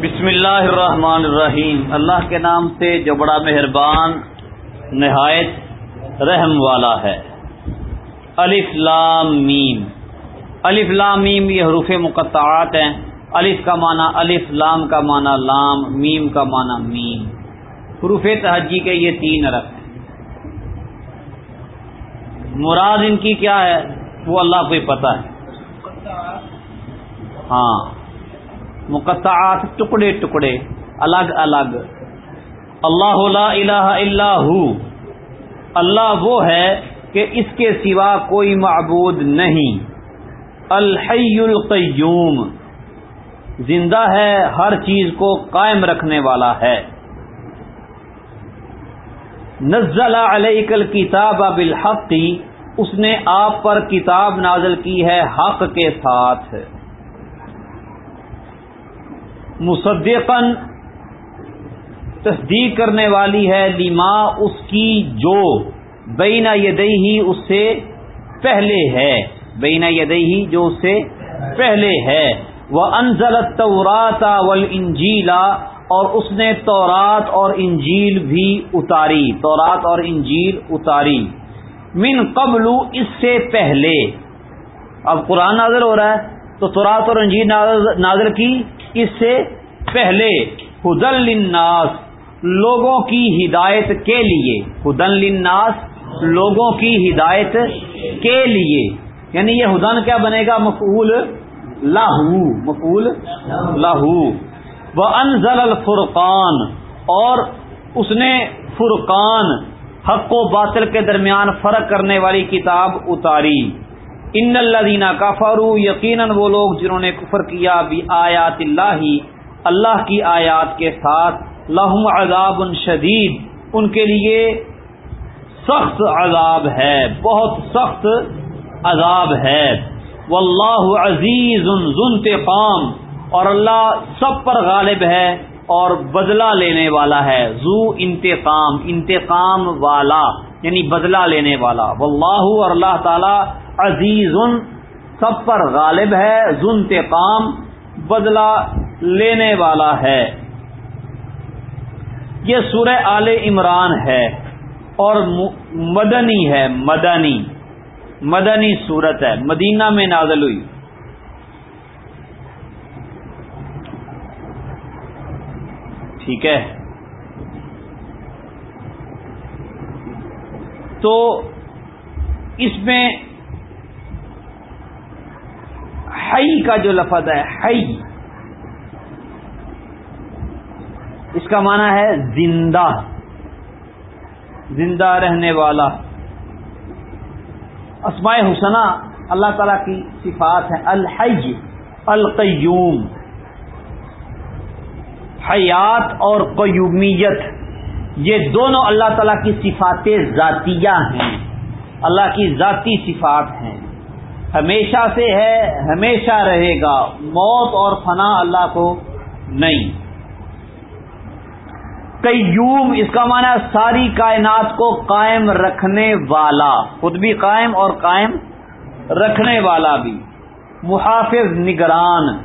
بسم اللہ الرحمن الرحیم۔ اللہ کے نام سے جو بڑا مہربان، نہایت رحم والا ہے۔ الف لام میم۔ الف لام میم یہ حروف مقطعات ہیں۔ الف کا معنی الف، لام کا معنی لام، میم کا معنی میم۔ حروف تہجی کے یہ تین رقم ہیں۔ مراد ان کی کیا ہے؟ وہ اللہ کو ہی پتہ ہے۔ ہاں۔ مقطعات ٹکڑے ٹکڑے، الگ الگ۔ اللہ لا الہ الا ہو۔ اللہ وہ ہے کہ اس کے سوا کوئی معبود نہیں۔ الحی القیوم۔ زندہ ہے، ہر چیز کو قائم رکھنے والا ہے۔ نزل علیک الکتاب بالحق۔ اس نے آپ پر کتاب نازل کی ہے حق کے ساتھ۔ مصدقن تصدیق کرنے والی ہے لیما اس کی جو بینا یدئی ہی اس سے پہلے ہے۔ بینا یدئی ہی جو اس سے پہلے ہے۔ وہ انزل توراتا ول انجیلا اور اس نے تورات اور انجیل بھی اتاری۔ تورات اور انجیل اتاری۔ من قبل اس سے پہلے۔ اب قرآن نازل ہو رہا ہے تو تورات اور انجیل نازل کی اس سے پہلے ہدن للناس، لوگوں کی ہدایت کے لیے، ہدن للناس، لوگوں کی ہدایت کے لیے۔ یعنی یہ ہدن کیا بنے گا؟ مقول لاہو مقول لاہو وہ انزل الفرقان، اور اس نے فرقان، حق و باطل کے درمیان فرق کرنے والی کتاب اتاری۔ ان اللہ کافارو یقیناً وہ لوگ جنہوں نے کفر کیا بھی آیات اللہ اللہ کی آیات کے ساتھ لہم عذاب شدید ان کے لیے سخت عذاب ہے، بہت سخت عذاب ہے۔ واللہ عزیز ذنتقام اور اللہ سب پر غالب ہے اور بدلہ لینے والا ہے زو انتقام انتقام والا یعنی بدلہ لینے والا۔ واللہ اور اللہ تعالی عزیز سب پر غالب ہے ذنتقام بدلہ لینے والا ہے۔ یہ سورہ آل عمران ہے اور مدنی ہے، مدنی۔ مدنی صورت ہے۔ مدینہ میں نازل ہوئی۔ ٹھیک ہے۔ تو اس میں ہئی کا جو لفظ ہے ہئی اس کا معنی ہے زندہ زندہ رہنے والا۔ اسماء حسنہ اللہ تعالی کی صفات ہے الحج القیوم۔ حیات اور قیومیت، یہ دونوں اللہ تعالی کی صفات ذاتیہ ہیں۔ اللہ کی ذاتی صفات ہیں۔ ہمیشہ سے ہے ہمیشہ رہے گا۔ موت اور فنا اللہ کو نہیں۔ قیوم اس کا معنی ساری کائنات کو قائم رکھنے والا۔ خود بھی قائم اور قائم رکھنے والا بھی۔ محافظ نگران۔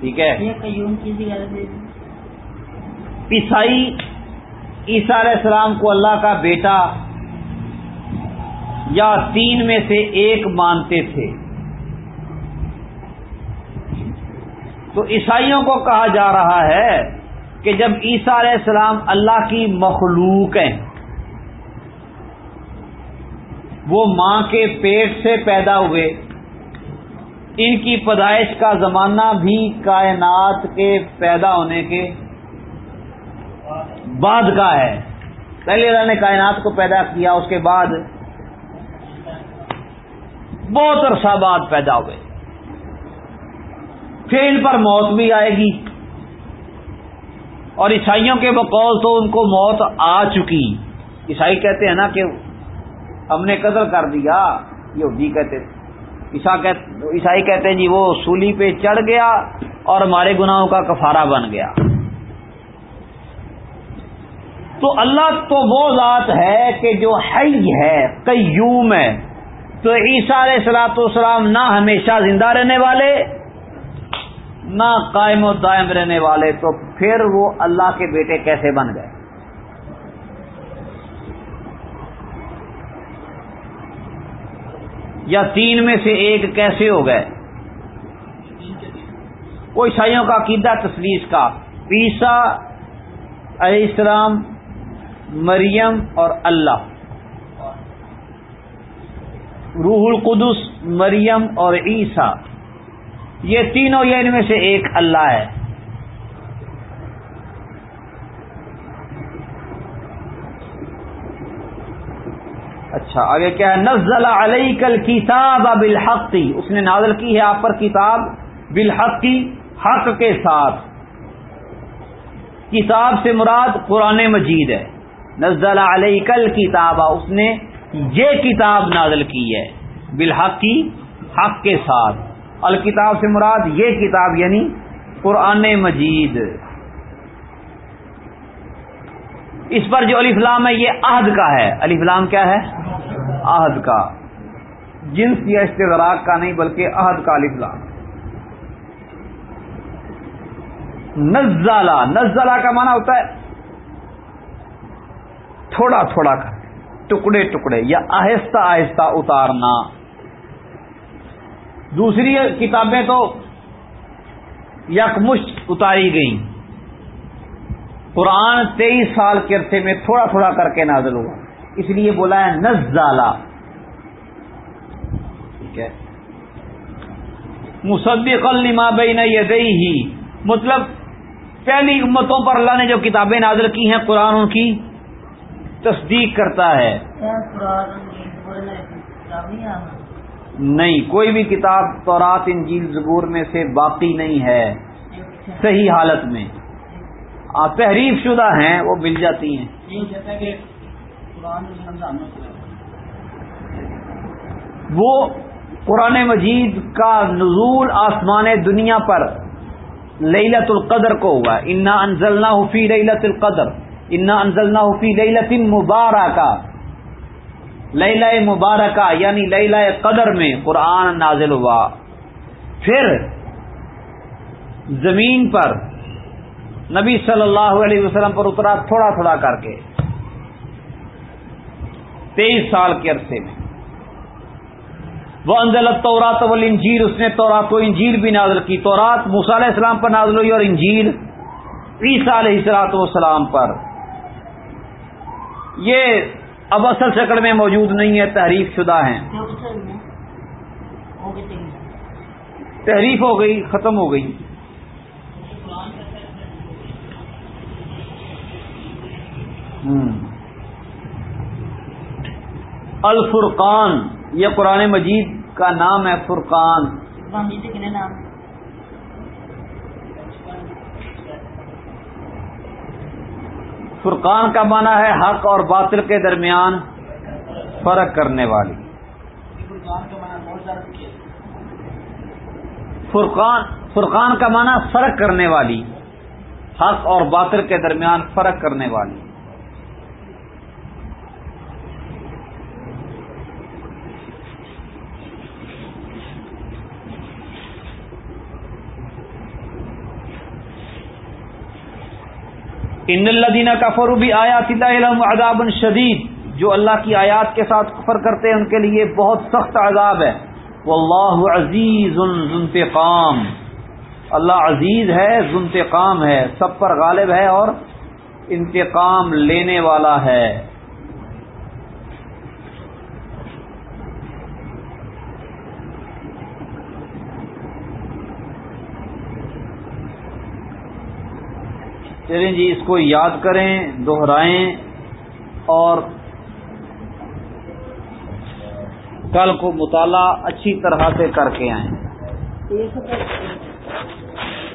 ٹھیک ہے۔ عیسائی عیسیٰ علیہ السلام کو اللہ کا بیٹا یا تین میں سے ایک مانتے تھے۔ تو عیسائیوں کو کہا جا رہا ہے کہ جب عیسیٰ علیہ السلام اللہ کی مخلوق ہیں، وہ ماں کے پیٹ سے پیدا ہوئے۔ ان کی پیدائش کا زمانہ بھی کائنات کے پیدا ہونے کے بعد کا ہے۔ پہلے اللہ نے کائنات کو پیدا کیا، اس کے بعد بہت عرصہ بعد پیدا ہوئے۔ پھر ان پر موت بھی آئے گی۔ اور عیسائیوں کے بقول تو ان کو موت آ چکی۔ عیسائی کہتے ہیں نا کہ ہم نے قدر کر دیا یہ کہتے عیسائی کہتے ہیں جی وہ سولی پہ چڑھ گیا اور ہمارے گناہوں کا کفارہ بن گیا۔ تو اللہ تو وہ ذات ہے کہ جو حی ہے، قیوم ہے۔ تو عیسیٰ علیہ السلاۃ والسلام نہ ہمیشہ زندہ رہنے والے، نہ قائم و دائم رہنے والے، تو پھر وہ اللہ کے بیٹے کیسے بن گئے؟ یا تین میں سے ایک کیسے ہو گئے؟ وہ عیسائیوں کا عقیدہ تصویر کا۔ پیسا علیہ السلام، مریم اور اللہ۔ روح القدس، مریم اور عیسیٰ۔ یہ تینوں یہ ان میں سے ایک اللہ ہے۔ اچھا آگے کیا ہے؟ نزل علیہ کل کتاب بالحقی اس نے نازل کی ہے آپ پر کتاب بالحقی حق کے ساتھ۔ کتاب سے مراد قرآن مجید ہے۔ نزل علیہ کل کتاب اس نے یہ کتاب نازل کی ہے بالحقی حق کے ساتھ۔ الکتاب سے مراد یہ کتاب یعنی قرآن مجید۔ اس پر جو علی فلام ہے، یہ عہد کا ہے۔ علی فلام کیا ہے؟ عہد کا۔ جنس یا اشتراک کا نہیں، بلکہ عہد کا علی فلام نزالہ نزالہ کا معنی ہوتا ہے تھوڑا تھوڑا کر ٹکڑے ٹکڑے یا آہستہ آہستہ اتارنا۔ دوسری کتابیں تو یکمشت اتاری گئیں۔ قرآن تیئیس سال کے عرصے میں تھوڑا تھوڑا کر کے نازل ہوا۔ اس لیے بولا ہے نزالہ ٹھیک ہے۔ مصدق لما بین یدئی ہی مطلب پہلی امتوں پر اللہ نے جو کتابیں نازل کی ہیں، قرآن ان کی۔ تصدیق کرتا ہے۔ نہیں کوئی بھی کتاب تورات انجیل زبور میں سے باقی نہیں ہے۔ صحیح حالت میں۔ تحریف شدہ ہیں وہ مل جاتی ہیں۔ وہ قرآن مجید کا نزول آسمان دنیا پر لیلت القدر کو ہوا۔ انا انزلنا حفی لیلت القدر۔ انا انزلنا حفی لیلت مبارکہ لیلہ مبارکہ یعنی لیلہ قدر میں قرآن نازل ہوا۔ پھر زمین پر نبی صلی اللہ علیہ وسلم پر اترا تھوڑا تھوڑا کر کے، تیئیس سال کے عرصے میں۔ وہ انزلت تورات و انجیر اس نے تورات و انجیر بھی نازل کی۔ تورات موسیٰ علیہ السلام پر نازل ہوئی اور انجیر عیسیٰ علیہ السلاط والسلام پر۔ یہ اب اصل شکل میں موجود نہیں ہے، تحریف شدہ ہیں۔ تحریف ہو گئی، ختم ہو گئی۔ الفرقان، یہ قرآن مجید کا نام ہے، فرقان۔ فرقان کا معنی ہے حق اور باطل کے درمیان فرق کرنے والی۔ فرقان فرقان کا معنی فرق کرنے والی۔ حق اور باطل کے درمیان فرق کرنے والی۔ ان اللہ کا کفر بھی آیا عذاب شدید، جو اللہ کی آیات کے ساتھ کفر کرتے ہیں، ان کے لیے بہت سخت عذاب ہے۔ وہ اللہ عزیز انتقام اللہ عزیز ہے ذنتقام ہے، سب پر غالب ہے اور انتقام لینے والا ہے۔ چلیں جی اس کو یاد کریں دوہرائیں اور کل کو مطالعہ اچھی طرح سے کر کے آئیں۔